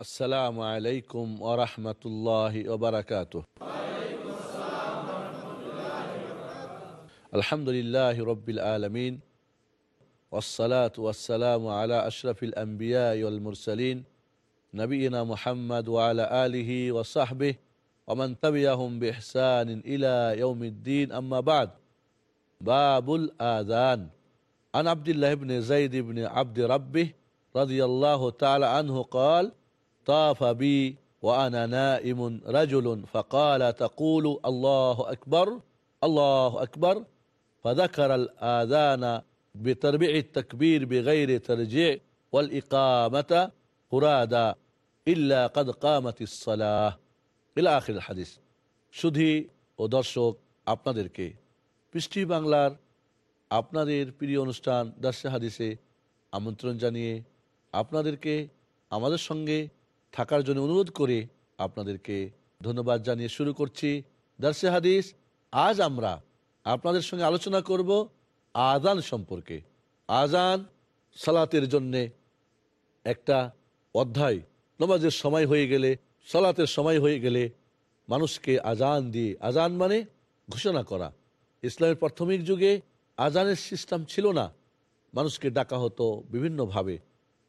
السلام عليكم ورحمة الله وبركاته. الحمد لله رب العالمين والصلاة والسلام على أشرف الأنبياء والمرسلين نبينا محمد وعلى آله وصحبه ومن تبعهم بإحسان إلى يوم الدين. أما بعد باب الآذان. عن عبد الله بن زيد بن عبد ربه رضي الله تعالى عنه قال طاف بي وأنا نائم رجل فقال تقول الله أكبر الله أكبر فذكر الآذان بتربيع التكبير بغير ترجيع والإقامة فرادا إلا قد قامت الصلاة إلى آخر الحديث শুধু ও দর্শক আপনাদেরকে পৃষ্টি বাংলার আপনাদের প্রিয় অনুষ্ঠান দার্সে হাদিসে আমন্ত্রণ জানিয়ে আপনাদেরকে আমাদের সঙ্গে থাকার জন্য অনুরোধ করে আপনাদেরকে ধন্যবাদ জানিয়ে শুরু করছি দার্সে হাদিস। আজ আমরা আপনাদের সঙ্গে আলোচনা করব আজান সম্পর্কে। আজান সালাতের জন্যে একটা অধ্যায়। নমাজের সময় হয়ে গেলে, সালাতের সময় হয়ে গেলে মানুষকে আজান দিয়ে আজান মানে ঘোষণা করা। ইসলামের প্রাথমিক যুগে আজানের সিস্টেম ছিল না। মানুষকে ডাকা হতো বিভিন্নভাবে।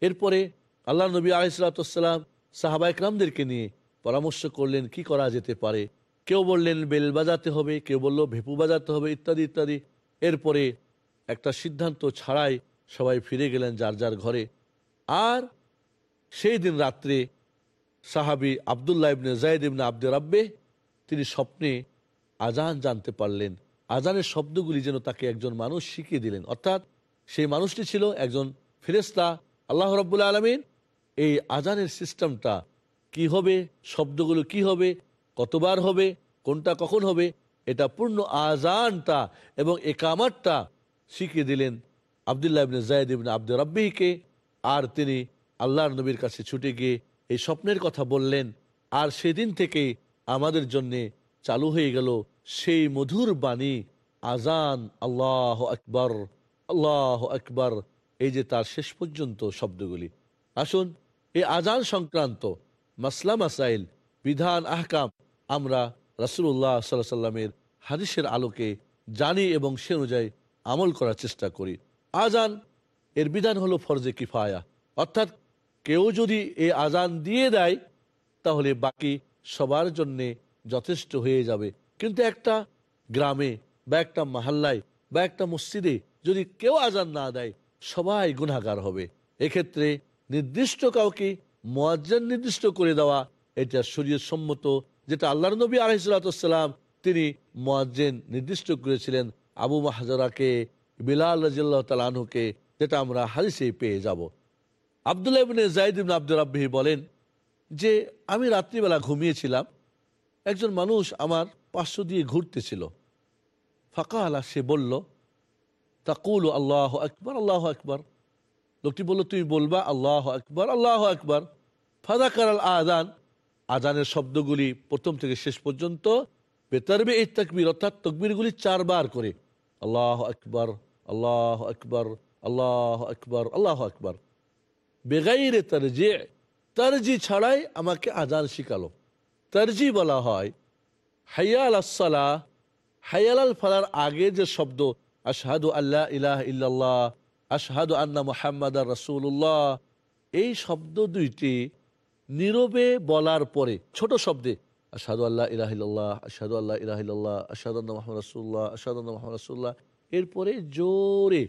এরপরে আল্লাহ নবী আলিসাল্লাম সাহাবা ইকরামদেরকে নিয়ে পরামর্শ করলেন, কি করা যেতে পারে? কেউ বললেন, বেল বাজাতে হবে, কেউ বলল, ভেপু বাজাতে হবে, ইত্যাদি ইত্যাদি। এরপরে একটা সিদ্ধান্ত ছাড়াই সবাই ফিরে গেলেন যার যার ঘরে। আর সেই দিন রাত্রে সাহাবি আবদুল্লাহ ইবনে জায়দ ইবনে আব্দে রাব্বে, তিনি স্বপ্নে আজান জানতে পারলেন। আজানের শব্দগুলি যেন তাকে একজন মানুষ শিখিয়ে দিলেন। অর্থাৎ সেই মানুষটি ছিল একজন ফেরেস্তা আল্লাহ রব্বুল্লা আলমিন এই আজানের সিস্টেমটা কি হবে? শব্দগুলো কি হবে? কতবার হবে? কোনটা কখন হবে? এটা পূর্ণ আজানটা এবং একামাতটা শিখিয়ে দিলেন আবদুল্লাহ ইবনে জায়দ ইবনে আব্দে রাব্বিকে। আর তিনি আল্লাহর নবীর কাছে ছুটে গিয়ে এই স্বপ্নের কথা বললেন, আর সেদিন থেকে আমাদের জন্যে চালু হয়ে গেল সেই মধুর বাণী, আজান, আল্লাহ আকবর আল্লাহ আকবর। এই যে তার শেষ পর্যন্ত শব্দগুলি। আসুন এই আজান সংক্রান্ত মাসলা মাসাইল, বিধান, আহকাম আমরা রাসুল্লাহ সাল্লাহ সাল্লামের হাদিসের আলোকে জানি এবং সে অনুযায়ী আমল করার চেষ্টা করি। আজান এর বিধান হলো ফরজে কিফায়া। অর্থাৎ কেউ যদি এ আজান দিয়ে দেয়, তাহলে বাকি সবার জন্যে যথেষ্ট হয়ে যাবে। কিন্তু একটা গ্রামে বা একটা মাহাল্লায় বা একটা মসজিদে যদি কেউ আজান না দেয়, সবাই গুণাগার হবে। এক্ষেত্রে নির্দিষ্ট কাউকে মোয়াজ্জান নির্দিষ্ট করে দেওয়া, এটা শরীর সম্মত যেটা আল্লাহর নবী আলহিসাল্লাম তিনি মোয়াজ্জেন নির্দিষ্ট করেছিলেন আবু মাহাজারাকে, বিলাল রাজিল্লাহ তালাহুকে যেটা আমরা হাদিসে পেয়ে যাব। আবদুল্লাহ ইবনে জাইদ ইবনে আব্দুল রাব্বিহি বলেন যে, আমি রাত্রিবেলা ঘুমিয়েছিলাম, একজন মানুষ আমার পার্শ্ব দিয়ে ঘুরতেছিল। ফাঁকা আলা সে বলল, তাকুল আল্লাহ আকবর আল্লাহ আকবর। লোকটি বলল, তুমি বলবা আল্লাহ আকবর আল্লাহ আকবর। ফাদাকার আল আদান আজানের শব্দগুলি প্রথম থেকে শেষ পর্যন্ত বেতারবে এই তকবির, অর্থাৎ তকবিরগুলি চারবার করে। আল্লাহ আকবর আল্লাহ আকবর আল্লাহ আকবর আল্লাহ আকবর। বেগাইরে তারজে, তারজি ছাড়াই আমাকে আজান শিখালো। তারজি বলা হয় হাইয়াল আসসালাহ হাইয়াল আল ফালার আগে যে শব্দ, আশহাদু আল্লাহ ইলাহ ইল্লাল্লাহ আশহাদু আন্না মোহাম্মদ রসুল্লাহ এই শব্দ দুইটি নীরবে বলার পরে, ছোট শব্দে, আশহাদু আল্লাহ ইলাহিল্লাহ আশহাদু আল্লাহ ইলাহিল্লাহ আশহাদু আন্না মোহাম্মদ রসুল্লাহ আশহাদু আন্না মোহাম্মদ রসুল্লাহ এরপরে জোরে,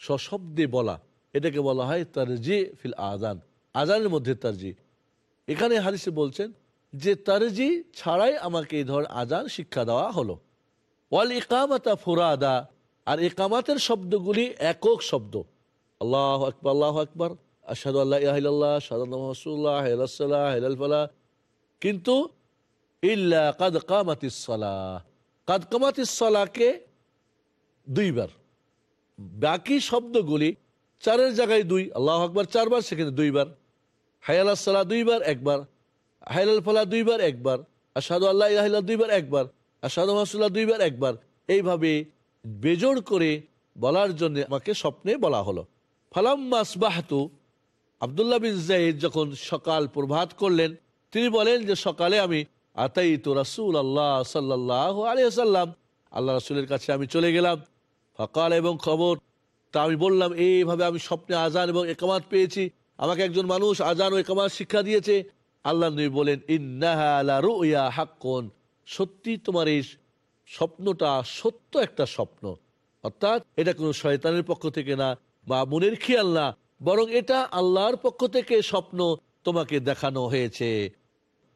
সশব্দে বলা, এটাকে বলা হয় তারজি ফিল আজান আজানের মধ্যে তারজি। এখানে হাদিসে বলছেন যে তারজি ছাড়াই আমাকে এই ধর আজান শিক্ষা দেওয়া হলো। ওয়াল ইকামাতা ফুরাদা আর একামাতের শব্দগুলি একক শব্দ। আল্লাহ আকবর আল্লাহ আকবর। আসাদু আল্লাহ ইহিল্লাহ সাদুল্লাহ হেলাসাল্লাহ হেলালফাল্লাহ কিন্তু ইল্লা কাদ কামাতিসালাহ কাদ কামাতিসালাকে দুইবার। বাকি শব্দগুলি চারের জায়গায় দুই, আল্লাহ আকবর চারবার, সেখানে দুইবার। হায়াল সালাহ দুইবার, একবার। হায়াল দুইবার, একবার। আসাদু আল্লাহ ইহিল্লাহ দুইবার, একবার। আসাদু মাসুল্লাহ দুইবার, একবার। এইভাবে বেজোড় করে বলার জন্য আমাকে স্বপ্নে বলা হলো। ফালাম্মা আসবাহাতু, আবদুল্লাহ বিন জাইদ যখন সকাল প্রভাত করলেন, তিনি বলেন যে সকালে আমি আতাই তো রাসুল আল্লাহ সাল্লাহ আলিয়াল্লাম আল্লাহ রাসুলের কাছে আমি চলে গেলাম। সকাল এবং খবর, তা আমি বললাম, এইভাবে আমি স্বপ্নে আজান এবং একামাত পেয়েছি। আমাকে একজন মানুষ আজান ও একামাত শিক্ষা দিয়েছে। আল্লাহ নবী বলেন, ইন্নাহা হাক্কন। সত্যি তোমার এই স্বপ্নটা সত্য একটা স্বপ্ন। অর্থাৎ এটা কোনো শয়তানের পক্ষ থেকে না বা মনের খেয়াল না, বরং এটা আল্লাহর পক্ষ থেকে স্বপ্ন তোমাকে দেখানো হয়েছে।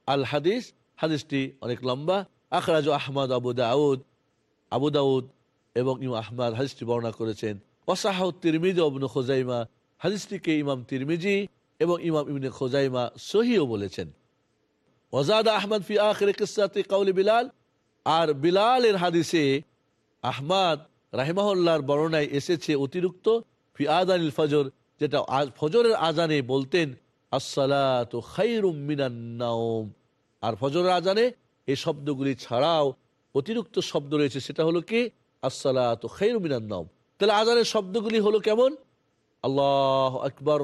আল হাদিস, হাদিসটি অনেক লম্বা। আখরাজ আহমদ আবু দাউদ আবু দাউদ এবং ইম আহমদ হাদিসটি বর্ণনা করেছেন। ওসাহ তিরমিজি অবনু খোজাইমা হাদিসটিকে ইমাম তিরমিজি এবং ইমাম ইবনে খোজাইমা সহিও বলেছেন। ওজাদ আহমদ ফি আখরে কিসাতে কাউলি বিলাল আর বিলালের হাদিসে আহমাদ রাহিমাহুল্লাহর বর্ণনায় এসেছে অতিরিক্ত ফি আদানিল ফজর, যেটা ফজরের আজানে বলতেন, আসসালাতু খাইরুম মিনান নাওম। আর ফজরের আজানে এই শব্দগুলি ছাড়াও অতিরিক্ত শব্দ রয়েছে, সেটা হলো কি? আসসালাতু খাইরুম মিনান নাওম। তাহলে আজানের শব্দগুলি হলো কেমন? আল্লাহ আকবর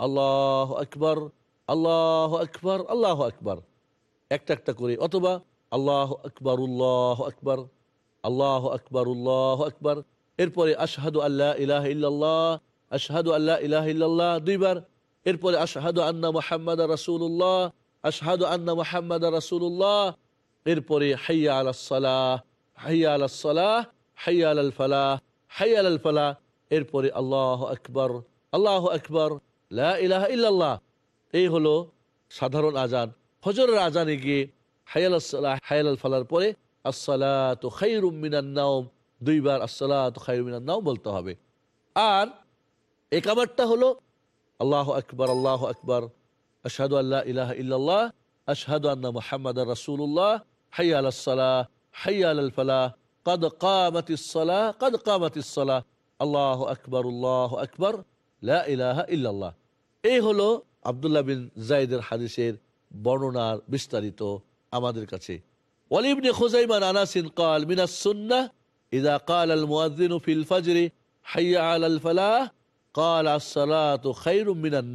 আল্লাহ আকবর আল্লাহ আকবর আল্লাহ আকবর। একটা একটা করে, অথবা আল্লাহ আকবর উল্লাহ আকবর, আল্লাহ আকবর উল্লাহ আকবর। এরপরে আশহাদু আল্লাহ ইলাহ ইল্লাল্লাহ, আশহাদু আল্লাহ ইলাহ ইল্লাল্লাহ দুইবার। এরপরে আশহাদু আন্না মোহাম্মদ রাসুল্লাহ আশহাদু আন্না মোহাম্মদ রাসুল্লাহ এরপরে হাইয়া আলাহ হাইয়া আলাহ হাইয়া আল ফালাহ, হাইয়া আল ফালাহ। এরপরে আল্লাহ আকবর আল্লাহ আকবর, লা ইলাহা ইল্লাল্লাহ। এই হলো সাধারণ আজান। ফজরের আজানে গিয়ে হায়াল আসসালাহ, হায়াল ফালার পরে আসসালাত খৈরুমিনান্নাওম দুইবার আসসালাত খৈরুমিনান্নাও বলতে হবে। আর একাবারটা হলো আল্লাহ আকবর আল্লাহ আকবর। আশহাদু আল্লাহ ইলাহ ইল্লাল্লাহ, আশহাদু আন্না মোহাম্মদ রাসুল্লাহ হাইয়াল আসসালাহ হাইয়াল ফালাহ কদ কামতিসালাহ কদ কামতিসালাহ আল্লাহ আকবর উল্লাহ আকবর ইলাহা ইল্লাল্লাহ। এই হলো আবদুল্লাহ বিন জাইদের হাদিসের বর্ণনার বিস্তারিত আমাদের কাছে। আনাসিন মিনাস ইদা কাল আল হাইয়া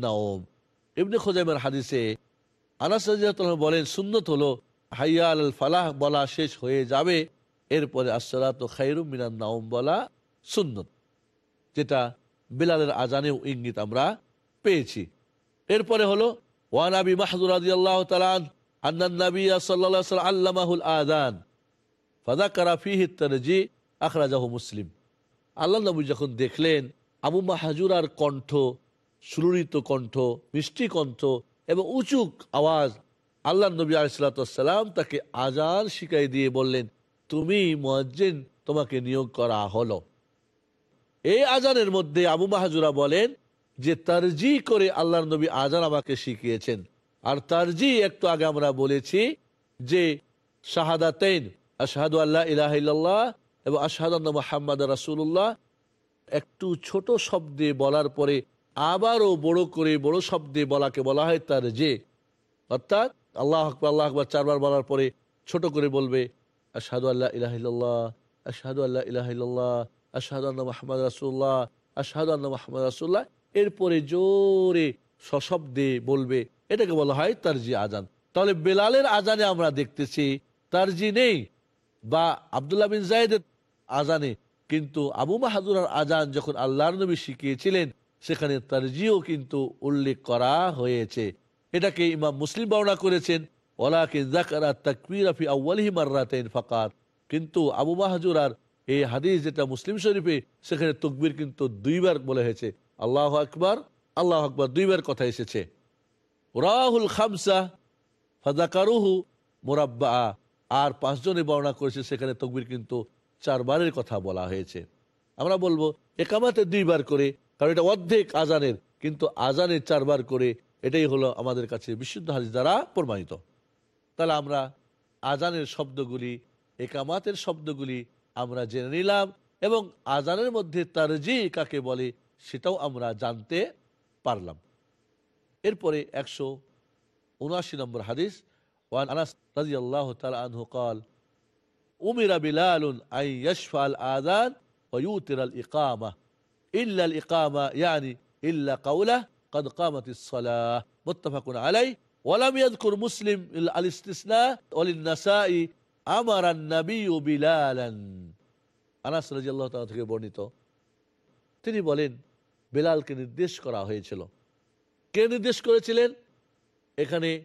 নাওম। খোজাইমান হাদিসে বলেন, সুন্নত হলো হাইয়া ফালাহ বলা শেষ হয়ে যাবে, এরপরে আসসালাতু খাইরুম নাওম বলা সুন্নত, যেটা বিলালের আজানে ইঙ্গিত আমরা পেয়েছি। এরপরে হলো ওয়ানাবি মাহদুর আন্নান নবী সাল্লাল্লাহু আলাইহি ওয়াসাল্লাম আল্লামাহুল আযান। ফাযাকারা ফীহি তারজি, আখরাজাহু মুসলিম। আল্লাহ নবী যখন দেখলেন, আবু মাহাজুরার কণ্ঠ, সুললিত কণ্ঠ, মিষ্টি কণ্ঠ এবং উঁচুক আওয়াজ, আল্লাহ নবী আলিসাল্লাম তাকে আজান শিখাই দিয়ে বললেন, তুমি মজ্জেন তোমাকে নিয়োগ করা হলো। এই আজানের মধ্যে আবু মাহাজুরা বলেন যে, তারজি করে আল্লাহ নবী আজান আমাকে শিখিয়েছেন। আর তার তারজি একটু আগে আমরা বলেছি যে শাহাদাতেন আশাহাদু আল্লাহ ইলাহ এবং আশাহাদ মোহাম্মদ রাসুল্লাহ একটু ছোট শব্দে বলার পরে আবারও বড় করে, বড় শব্দে বলাকে বলা হয় তার যে অর্থাৎ আল্লাহ আকবর আল্লাহ আকবর চারবার বলার পরে ছোট করে বলবে, আশাহাদু আল্লাহ ইলাহিল্লাহ আশাহাদু আল্লাহ ইলাহিল্লাহ আশাহাদু আল্লাহ মাহমদ রাসুল্লাহ আশাহাদু আল্লাহ মাহমদ রাসুল্লাহ এরপরে জোরে সশব্দে বলবে এটাকে বলা হয় তারজি আজান। তাহলে বেলালের আজানে আমরা দেখতেছি তারজি নেই বা আবদুল্লাহ বিন জায়দের আজানে। কিন্তু আবু মাহাদুরার আজান যখন আল্লাহর নবী শিখিয়েছিলেন, সেখানে তারজিও কিন্তু উল্লেখ করা হয়েছে। এটাকে ইমাম মুসলিম বর্ণনা করেছেন কিন্তু আবু মাহাজুরার এই হাদিস যেটা মুসলিম শরীফে, সেখানে তকবির কিন্তু দুইবার বলে হয়েছে। আল্লাহ আকবর আল্লাহ আকবর দুইবার কথা এসেছে। রাহুল খামসা ফাদাকারুহু মোরাব্বা আর পাঁচজনে বর্ণনা করেছে, সেখানে তকবির কিন্তু চারবারের কথা বলা হয়েছে। আমরা বলব, একামাতে দুইবার করে, কারণ এটা অর্ধেক আজানের, কিন্তু আজানের চারবার করে, এটাই হলো আমাদের কাছে বিশুদ্ধ হাদিস দ্বারা প্রমাণিত। তাহলে আমরা আজানের শব্দগুলি, একামাতের শব্দগুলি আমরা জেনে নিলাম, এবং আজানের মধ্যে তারজি কাকে বলে, সেটাও আমরা জানতে পারলাম। এরপরে একশো উনআশি নম্বর হাদিস ওয়ান আনাস রাদিয়াল্লাহু তাআলা আনহু قال أمر بلال أن يشفع الآذان ويوتر الإقامة إلا الإقامة يعني إلا قوله قد قامت الصلاة متفق عليه ولم يذكر مسلم الاستثناء وللنساء أمر النبي بلالا আনাস রাজিয়াল্লাহ তাআলা থেকে বর্ণিত তিনি বলেন বেলালকে নির্দেশ করা হয়েছিল কে নির্দেশ করেছিলেন? এখানে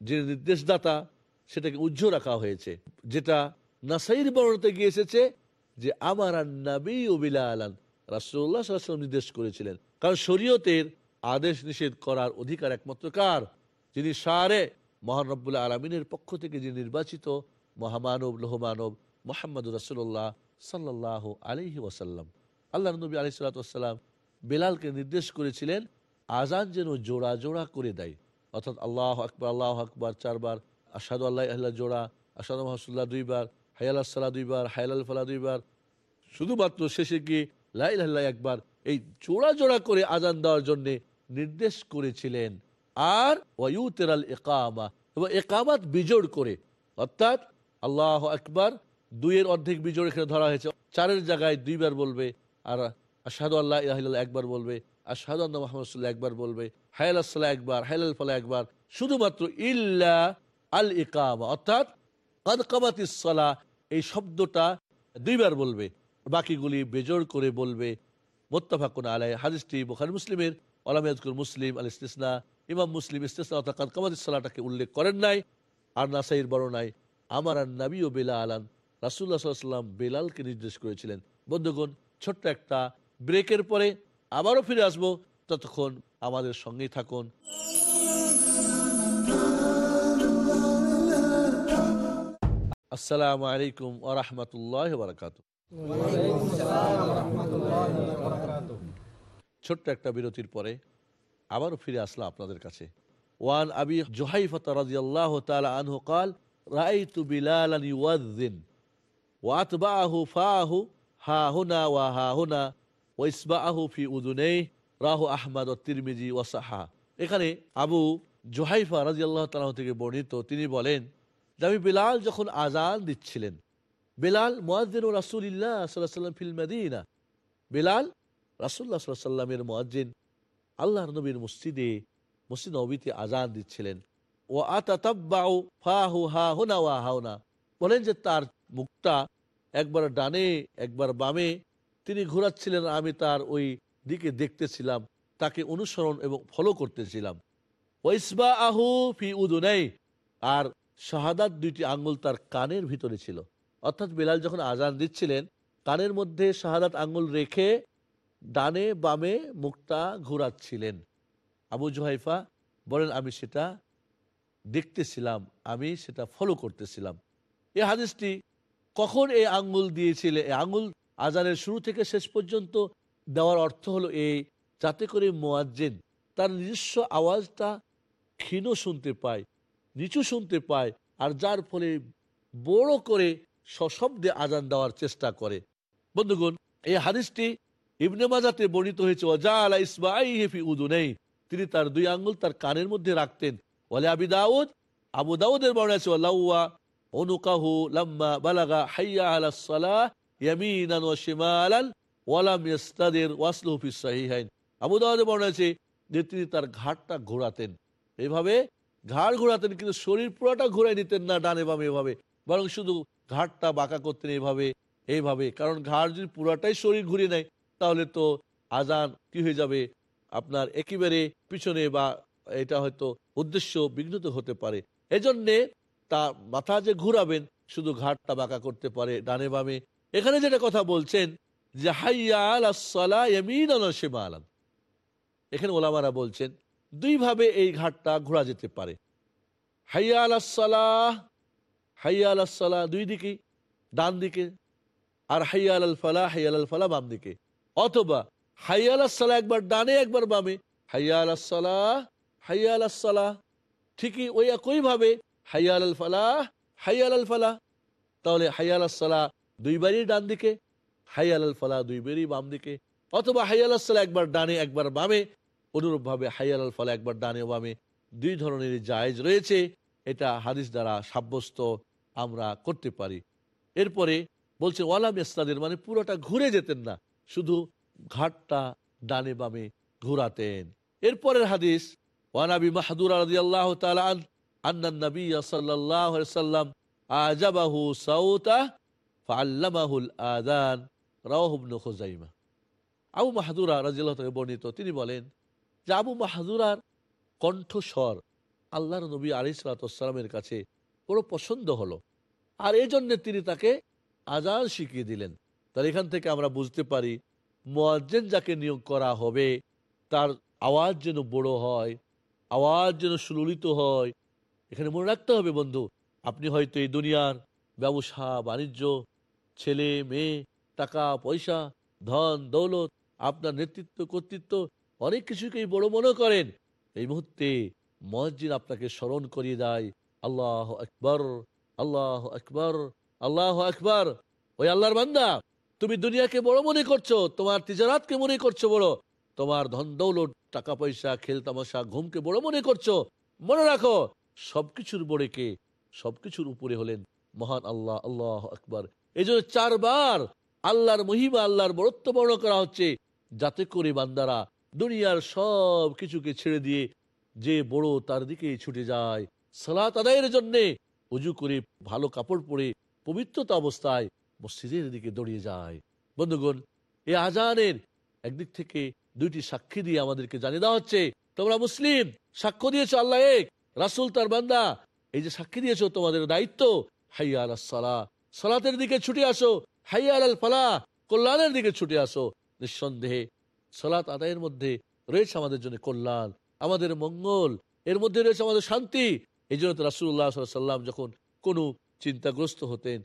যে নির্দেশদাতা, সেটাকে উজ্জ্ব রাখা হয়েছে। যেটা নাসাইর বর্ণতে গিয়ে এসেছে যে, আমার নবী ও বিলালান রাসুল্লাহ সাল্লাম নির্দেশ করেছিলেন। কারণ শরীয়তের আদেশ নিষেধ করার অধিকার একমাত্র কার? যিনি সারে মহানব্বুল্লাহ আলমিনের পক্ষ থেকে যিনি নির্বাচিত মহামানব, লোহমানব মোহাম্মদ রাসুল্লাহ সাল্লাহ আলহি ওয়াসাল্লাম। আল্লাহ নবী আলি সাল্লাম বেলালকে নির্দেশ করেছিলেন আজান যেন জোড়া জোড়া করে দেয়। অর্থাৎ আল্লাহ আকবর আল্লাহ আকবর চারবার আসাদু আল্লাহ আল্লাহ জোড়া আসাদ মাহসুল্লাহ দুইবার, হায়াল সাল্লাহ দুইবার, হায়াল ফালাহ দুইবার। শুধুমাত্র শেষে গিয়ে লাইল্লাহ একবার, এই জোড়া জোড়া করে আজান দেওয়ার জন্য নির্দেশ করেছিলেন। আর ওয়ুতেরাল একামা এবং একামাত বিজোড় করে। অর্থাৎ আল্লাহ আকবার, দুইয়ের অর্ধেক বিজোড় এখানে ধরা হয়েছে। চারের জায়গায় দুইবার বলবে, আর আশাদু আল্লাহ একবার বলবে। আশাদু আল্লাহ মোহাম্মদ একবার বলবে, হায়াল আসসালাহ একবার, হায়াল ফালাহ একবার। শুধুমাত্র ইল্লা আল ইকামা অর্থাৎ কাদ কামাতিসলা এই শব্দটা দুইবার বলবে, বাকিগুলি বেজোড় করে বলবে। মোত্তাফাকুন আলাই হাদিসটি বুখারি মুসলিমের আলামিয়াজকুর মুসলিম আল ইস্তিসনা ইমাম মুসলিম, ইস্তিসনা, অর্থাৎ কাদ কামাতিসলাটাকে উল্লেখ করেন নাই, আর নাসাইর বর্ণনায় আমার আর নবী ও বেলা আলান রাসুল্লাহ সাল্লাম বেলালকে নির্দেশ করেছিলেন। বন্ধুগণ, ছোট্ট একটা ব্রেকের পরে আবারও ফিরে আসব। ততক্ষণ আমাদের সঙ্গেই থাকুন। আসসালামু আলাইকুম আ রহমতুল্লাহ বারকাত ছোট্ট একটা বিরতির পরে আবারও ফিরে আসলাম আপনাদের কাছে। ওয়ান আবি জোহাইফত রাজিয়াল্লাহ তালা আনহু কাল, রাইতু বিলালান ওয়াত বাহু ফাহু হা হুনা ওয়া হা হুনা। ইসবাহু ফি রাহু তিরমিজি ওয়াসাহা এখানে আবু জোহাইফা রাদিয়াল্লাহু তাআলা থেকে বর্ণিত, তিনি বলেন আমি বিলাল যখন আজান দিচ্ছিলেন, বেলাল মোয়াজ্জিন সাল্লাল্লাহু আলাইহি ওয়াসাল্লাম ফিল সাল্লাল্লাহু আলাইহি সাল্লামের মুয়াজ্জিন আল্লাহর নবীর মসজিদে, মসজিদ নবীতে আজান দিচ্ছিলেন। ও ফাহু হা বলেন যে তার মুখটা একবার ডানে, একবার বামে তিনি ঘোরাচ্ছিলেন, আমি তার ওই দিকে দেখতেছিলাম, তাকে অনুসরণ এবং ফলো করতেছিলাম। ওইসবা আহু ফি উদুনাই, আর শাহাদাত দুইটি আঙ্গুল তার কানের ভিতরে ছিল। অর্থাৎ বেলাল যখন আজান দিচ্ছিলেন, কানের মধ্যে শাহাদাত আঙ্গুল রেখে ডানে বামে মুখটা ঘোরাচ্ছিলেন। আবু জোহাইফা বলেন, আমি সেটা দেখতেছিলাম, আমি সেটা ফলো করতেছিলাম। এ হাদিসটি কখন এই আঙ্গুল দিয়েছিলে? এই আঙ্গুল আজানের শুরু থেকে শেষ পর্যন্ত দেওয়ার অর্থ হলো এই যাতে করে মোয়াজ্জেন তার নিজস্ব আওয়াজটা ক্ষীণ শুনতে পায়, নিচু শুনতে পায়, আর যার ফলে বড় করে সশব্দে আজান দেওয়ার চেষ্টা করে। বন্ধুগণ, এই হাদিসটি ইবনে মাজাতে বর্ণিত হয়েছে ওজা আলা উদু নেই তিনি তার দুই আঙ্গুল তার কানের মধ্যে রাখতেন। বলে আবি দাউদ আবু দাউদের বর্ণনা আছে লাউয়া অনুকাহু লাম্মা বালাগা হাইয়া আলা সালাহ ইয়ামিনান ওয়া শিমালান ওয়ালাম ইয়াস্তাদির ওয়াসলুহু ফিস সাহিহাইন আবু দাউদের বর্ণনা আছে যে তিনি তার ঘাটটা ঘোরাতেন। এভাবে ঘাড় ঘোরাতেন, কিন্তু শরীর পুরোটা ঘুরাই নিতেন না ডানে বামে এভাবে। বরং শুধু ঘাটটা বাঁকা করতেন এইভাবে এইভাবে। কারণ ঘাড় যদি পুরাটাই শরীর ঘুরিয়ে নেয়, তাহলে তো আজান কি হয়ে যাবে? আপনার একেবারে পিছনে বা এটা হয়তো উদ্দেশ্য বিঘ্নিত হতে পারে। এজন্যে তা মাথা যে ঘুরাবেন, শুধু ঘাটটা বাঁকা করতে পারে, ডানে বামে এখানে যেটা কথা বলছেন, যে হাইয়া আলান এখানে ওলামারা বলছেন, দুইভাবে এই ঘাটটা ঘোরা যেতে পারে। হাইয়া আলাহ দুই দিকে, ডান দিকে, আর হাইয়া আল ফালা, হাইয়া আল ফালা বাম দিকে। অথবা হাইয়া একবার ডানে, একবার বামে। হাইয়া আলাহ ঠিকই ওই একইভাবে হাইয়া আল ফালাহ হাইয়া আল ফালাহ তাহলে হাইয়া দুইবারই ডান দিকে হাইয়া আল ফালাহ দুইবারই বাম দিকে, অথবা হাইয়া আলাহ একবার ডানে, একবার বামে, অনুরূপভাবে হাইয়া আল ফালাহ একবার ডানে বামে দুই ধরনের জায়েজ রয়েছে। এটা হাদিস দ্বারা সাব্যস্ত আমরা করতে পারি। এরপরে বলছে, ওয়ালাম ইস্তাদের মানে পুরোটা ঘুরে যেতেন না, শুধু ঘাটটা ডানে বামে ঘুরাতেন। এরপরের হাদিস ওয়ানাবি মাহাদুর রাদিয়াল্লাহু তাআলা আন, আন্নান নবী সাল্লাম আজাবাহু সাউতা ফাআল্লামাহুল আযান, রাওয়াহু ইবনে খুজাইমা আবু মাহাদুরা রাদিয়াল্লাহু তাআলা বর্ণিত, তিনি বলেন যে আবু মাহাদুরার কণ্ঠস্বর আল্লাহর নবী আলাইহিস সালামের কাছে বড় পছন্দ হলো। আর এই জন্যে তিনি তাকে আজান শিখিয়ে দিলেন। তাহলে এখান থেকে আমরা বুঝতে পারি, মোয়াজ্জেন যাকে নিয়োগ করা হবে, তার আওয়াজ যেন বড় হয়, আওয়াজ যেন সুললিত হয়। এখানে মনে রাখতে হবে বন্ধু, আপনি হয়তো এই দুনিয়ার ব্যবসা, বাণিজ্য ছেলে, মেয়ে, টাকা, পয়সা, ধন, দৌলত আপনার নেতৃত্ব, কর্তৃত্ব অনেক কিছুকেই বড় মনে করেন। এই মুহূর্তে মসজিদ আপনাকে স্মরণ করিয়ে দেয়। আল্লাহ আকবর আল্লাহ আকবর আল্লাহ আকবর। ওই আল্লাহর বান্দা, তুমি দুনিয়াকে বড় মনে করছ, তোমার তিজারাতকে মনে করছ বড়। তোমার ধন, দৌলত, টাকা, পয়সা, খেল, তামাশা, ঘুমকে বড় মনে করছ। মনে রাখো, সবকিছুর বড়ে কে, সবকিছুর উপরে হলেন মহান আল্লাহ আল্লাহ আকবর। এই জন্য চারবার আল্লাহর মহিমা, আল্লাহর বরত্ব বর্ণ করা হচ্ছে যাতে করে বান্দারা দুনিয়ার সব কিছুকে ছেড়ে দিয়ে যে বড় তার দিকে ছুটে যায়। সালাত আদায়ের জন্যে উজু করে ভালো কাপড় পরে পবিত্রতা অবস্থায় মসজিদের দিকে দৌড়িয়ে যায়। বন্ধুগণ এই আজানের একদিক থেকে দুইটি সাক্ষী দিয়ে আমাদেরকে জানিয়ে দেওয়া হচ্ছে, তোমরা মুসলিম, সাক্ষ্য দিয়েছ আল্লাহ এক, রাসুল তার বান্দা, এই যে সাক্ষী দিয়েছ তোমাদের দায়িত্ব, হাইয়া আল সালা সালাতের দিকে ছুটে আসো। হাইয়া আল ফালা কল্যাণের দিকে ছুটে আসো। নিঃসন্দেহে সালাত আদায়ের মধ্যে রয়েছে আমাদের জন্য কল্যাণ, আমাদের মঙ্গল, এর মধ্যে রয়েছে আমাদের শান্তি। এই জন্য তো রাসুল্লাহ সাল্লাম যখন কোনো চিন্তাগ্রস্ত হতেন,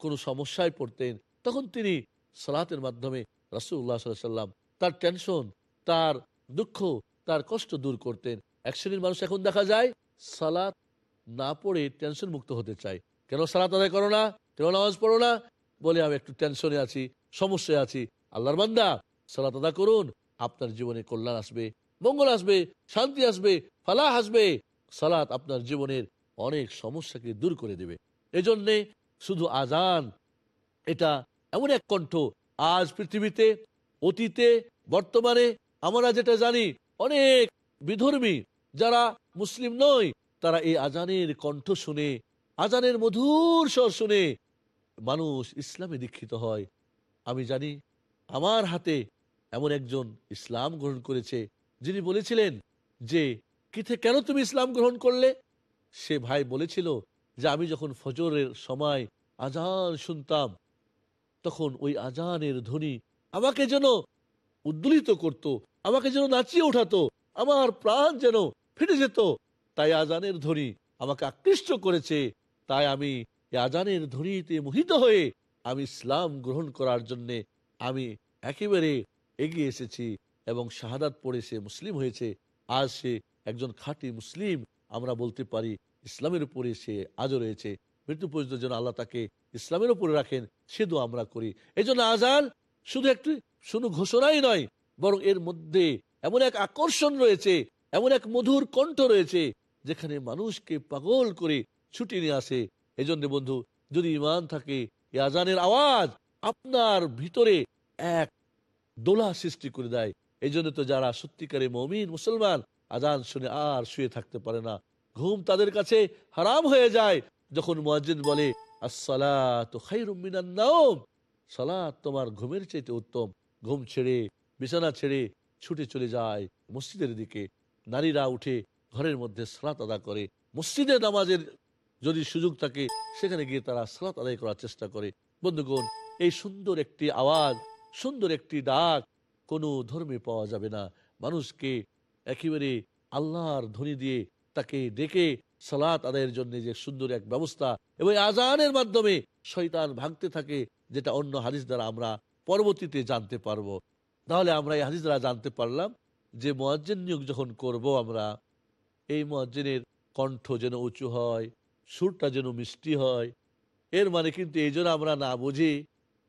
কোনো সমস্যায় পড়তেন, তখন তিনি সালাতের মাধ্যমে রাসুল্লাহ সাল্লাম তার টেনশন তার দুঃখ, তার কষ্ট দূর করতেন। এক শ্রেণির মানুষ এখন দেখা যায় সালাত না পড়ে টেনশন মুক্ত হতে চায়। কেন সালাত আদায় করো না? কেন নামাজ পড়ো না? বলে, আমি একটু টেনশনে আছি, সমস্যায় আছি। আল্লাহর বান্দা, সালাত আদা করুন। আপনার জীবনে কল্যাণ আসবে, মঙ্গল আসবে, শান্তি আসবে, ফালাহ আসবে। সালাত আপনার জীবনের অনেক সমস্যাকে দূর করে দেবে। এজন্যে শুধু আজান, এটা এমন এক কণ্ঠ। আজ পৃথিবীতে, অতীতে, বর্তমানে, আমরা যেটা জানি, অনেক বিধর্মী যারা মুসলিম নয়, তারা এই আজানের কণ্ঠ শুনে, আজানের মধুর স্বর শুনে মানুষ ইসলামে দীক্ষিত হয়। আমি জানি আমার হাতে এমন একজন ইসলাম গ্রহণ করেছে, যিনি বলেছিলেন যে, কিথে কেন তুমি ইসলাম গ্রহণ করলে? সে ভাই বলেছিল যে, আমি যখন ফজরের সময় আজান শুনতাম, তখন ওই আজানের ধ্বনি আমাকে যেন উদ্দোলিত করত, আমাকে যেন নাচিয়ে ওঠাতো, আমার প্রাণ যেন ফিরে যেত। তাই আজানের ধ্বনি আমাকে আকৃষ্ট করেছে, তাই আমি আজানের ধ্বনিতে মোহিত হয়ে আমি ইসলাম গ্রহণ করার জন্যে আমি একেবারে এগিয়ে এসেছি এবং শাহাদাত পড়ে সে মুসলিম হয়েছে। আজ সে একজন খাঁটি মুসলিম, আমরা বলতে পারি ইসলামের উপরে সে আজও রয়েছে। মৃত্যু পর্যন্ত যেন আল্লাহ তাকে ইসলামের উপরে রাখেন, সে দোয়া আমরা করি। এই জন্য আজান শুধু একটি, শুধু ঘোষণাই নয়, বরং এর মধ্যে এমন এক আকর্ষণ রয়েছে, এমন এক মধুর কণ্ঠ রয়েছে, যেখানে মানুষকে পাগল করে ছুটি নিয়ে আসে এই জন্য বন্ধু, যদি ইমান থাকে এই আজানের আওয়াজ আপনার ভিতরে এক দোলা সৃষ্টি করে দেয়। এই তো যারা সত্যিকারে মমিন, মুসলমান, আজান শুনে আর শুয়ে থাকতে পারে না। ঘুম তাদের কাছে হারাম হয়ে যায়। যখন মুয়াজ্জিন বলে তোমার ঘুমের চাইতে উত্তম। ঘুম ছেড়ে, বিছানা ছেড়ে ছুটে চলে যায় মসজিদের দিকে। নারীরা উঠে ঘরের মধ্যে সালাত আদা করে। মসজিদে নামাজের যদি সুযোগ থাকে, সেখানে গিয়ে তারা সালাত আদায় করার চেষ্টা করে। বন্ধুগণ, এই সুন্দর একটি আওয়াজ, সুন্দর একটি ডাক কোনো ধর্মে পাওয়া যাবে না। মানুষকে একেবারে আল্লাহর ধ্বনি দিয়ে তাকে ডেকে সালাত আদায়ের জন্য যে সুন্দর এক ব্যবস্থা এবং আজানের মাধ্যমে শয়তান ভাঙতে থাকে, যেটা অন্য হাদিস দ্বারা আমরা পরবর্তীতে জানতে পারব। তাহলে আমরা এই হাদিস দ্বারা জানতে পারলাম যে মোয়াজ্জেন নিয়োগ যখন করব আমরা, এই মোয়াজ্জেনের কণ্ঠ যেন উঁচু হয় সুরটা যেন মিষ্টি হয় এর মানে কিন্তু এই জন্য আমরা না বুঝি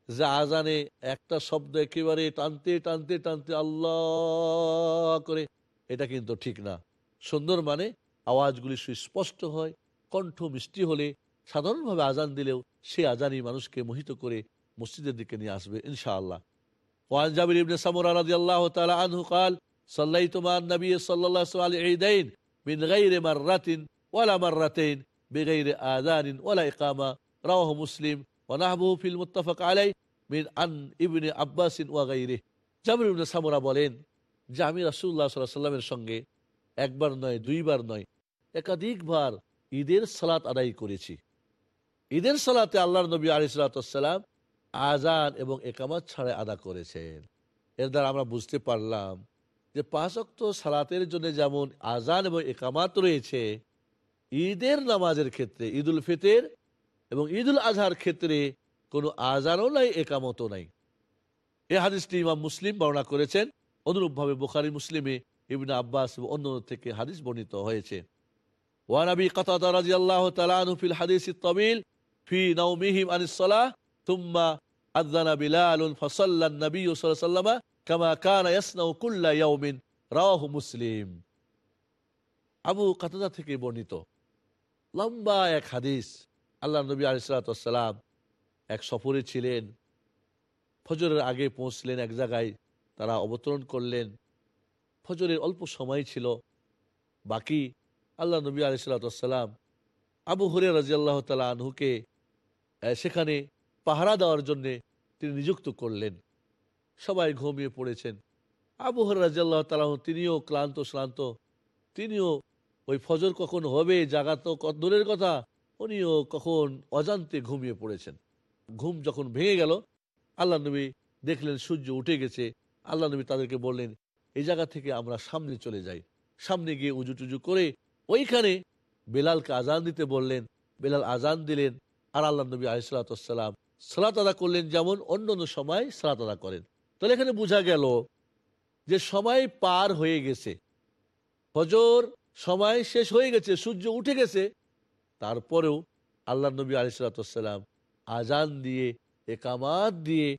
যে আজানে একটা শব্দ একেবারে টানতে টানতে টানতে আল্লাহ করে এটা কিন্তু ঠিক না সুন্দর মানে আওয়াজগুলি সুস্পষ্ট হয় কণ্ঠ মিষ্টি হলে সাধারণভাবে আজান দিলেও সে আজানই মানুষকে মোহিত করে মসজিদের দিকে নিয়ে আসবে ইনশাআল্লাহ وعن جابر بن سمرة رضي الله تعالى عنه قال সাল্লাই তোমার নবী সাল্লাহ ঈদাইন মিন গাইরে মাররাতিন ওয়ালা মাররাতাইন বিগাইরে আযানিন ওয়ালা ইকামা রাওয়াহু মুসলিম ওয়া নাহবুহু ফিল মুত্তাফাক আলাই মিন আন ইবনে আব্বাসিন ওয়া গাইরিহি জাবির ইবনে সামুরা বলেন যে আমি সাল্লামের সঙ্গে একবার নয়, দুইবার নয় একাধিকবার ঈদের সালাত আদায় করেছি। ঈদের সালাতে আল্লাহর নবী আলিসাল্লাম আজান এবং একামাত ছাড়া আদা করেছেন। এর দ্বারা আমরা বুঝতে পারলাম যে পাঁচ পাঁচক্ত সালাতের জন্য যেমন আজান এবং একামাত রয়েছে ঈদের নামাজের ক্ষেত্রে, ঈদুল ফিতের এবং ঈদুল আজহার ক্ষেত্রে কোনো আজানও নাই, একামতও নাই। এ হাদিসটি ইমাম মুসলিম বর্ণনা করেছেন। অনুরূপভাবে বুখারি, মুসলিমে ইবনা আব্বাস অন্য থেকে হাদিস বর্ণিত হয়েছে। ওয়ান আবি কাতাদা রাদিয়াল্লাহু তাআলা আনহু ফিল হাদিস আত-তাবিল ফি নাওমিহিম আনিস সালাহ থুম্মা আযানা বিলাল ফসাল্লা আন-নবী সাল্লাল্লাহু আলাইহি ওয়াসাল্লাম কামা কানা ইয়াসনাউ কুল্লা ইয়াউমিন। রাওয়াহু মুসলিম। আবু কাতাদা থেকে বর্ণিত। লম্বা এক হাদিস আল্লাহ নবী আলিসাল্লাম এক সফরে ছিলেন। ফজরের আগে পৌঁছলেন এক জায়গায়, তারা অবতরণ করলেন। ফজরের অল্প সময় ছিল, বাকি আল্লাহ নবী আলিসাল্লাম আবু হরে রাজিয়াল্লাহ তালা আনহুকে সেখানে পাহারা দেওয়ার জন্যে তিনি নিযুক্ত করলেন। সবাই ঘুমিয়ে পড়েছেন। আবু হরে রাজিয়াল্লাহ তালাহ তিনিও ক্লান্ত শ্রান্ত তিনিও ওই ফজর কখন হবে, জাগা তো কত দূরের কথা। উনিও কখন অজান্তে ঘুমিয়ে পড়েছেন। ঘুম যখন ভেঙে গেল, আল্লাহ নবী দেখলেন সূর্য উঠে গেছে। আল্লাহ নবী তাদেরকে বললেন, এই জায়গা থেকে আমরা সামনে চলে যাই। সামনে গিয়ে উজু টুজু করে ওইখানে বেলালকে আজান দিতে বললেন। বেলাল আজান দিলেন আর আল্লাহ নবী আলিসাল্লাম সালাত আদা করলেন যেমন অন্য অন্য সময় সালাত আদা করেন। তাহলে এখানে বোঝা গেল যে সময় পার হয়ে গেছে। ফজর সময় শেষ হয়ে গেছে, সূর্য উঠে গেছে। তারপরেও আল্লাহ নবী আলিসাল্লাম আজান দিয়ে, একামাত দিয়ে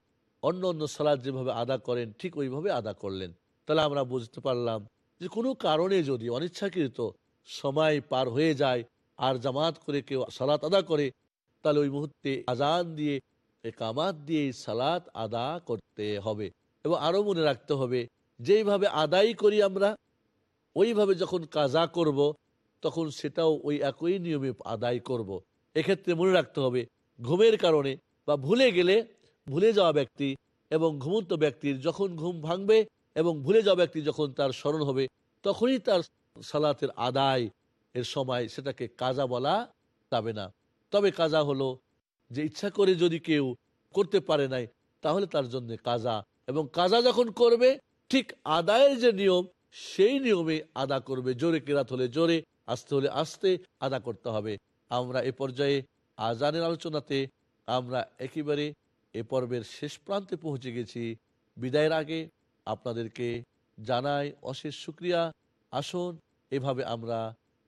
অন্য অন্য সালাদ যেভাবে আদা করেন, ঠিক ওইভাবে আদা করলেন। তাহলে আমরা বুঝতে পারলাম যে কোনো কারণে যদি অনিচ্ছাকৃত সময় পার হয়ে যায়, আর জামাত করে কেউ সালাত আদা করে, তাহলে ওই মুহূর্তে আজান দিয়ে, একামাত দিয়ে সালাত আদা করতে হবে। এবং আরও মনে রাখতে হবে, যেইভাবে আদায় করি আমরা ওইভাবে যখন কাজা করব, তখন সেটাও ওই একই নিয়মে আদায় করব। এক্ষেত্রে মনে রাখতে হবে, ঘুমের কারণে বা ভুলে গেলে ভুলে যাওয়া ব্যক্তি এবং ঘুমন্ত ব্যক্তির যখন ঘুম ভাঙবে এবং ভুলে যাওয়া ব্যক্তি যখন তার স্মরণ হবে, তখনই তার সালাতের আদায় এর সময় সেটাকে কাজা বলা যাবে না তবে কাজা হলো যে ইচ্ছা করে যদি কেউ করতে পারে নাই, তাহলে তার জন্য কাজা এবং কাজা যখন করবে, ঠিক আদায়ের যে নিয়ম সেই নিয়মে আদা করবে। জোরে কেরাত হলে জোরে, আসতে হলে আসতে আদা করতে হবে। আমরা এ পর্যায়ে আজানের আলোচনাতে আমরা একেবারে এ পর্বের শেষ প্রান্তে পৌঁছে গেছি। বিদায়ের আগে আপনাদেরকে জানাই অশেষ শুক্রিয়া। আসুন, এভাবে আমরা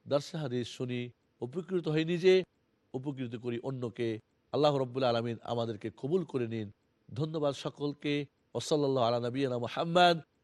দর্শা হাদিস শুনি, উপকৃত হই নিজে, উপকৃত করি অন্যকে। আল্লাহ রব্বুল আলমিন আমাদেরকে কবুল করে নিন। ধন্যবাদ সকলকে। ওসল্লাহ আলা নবীনা মোহাম্মদ।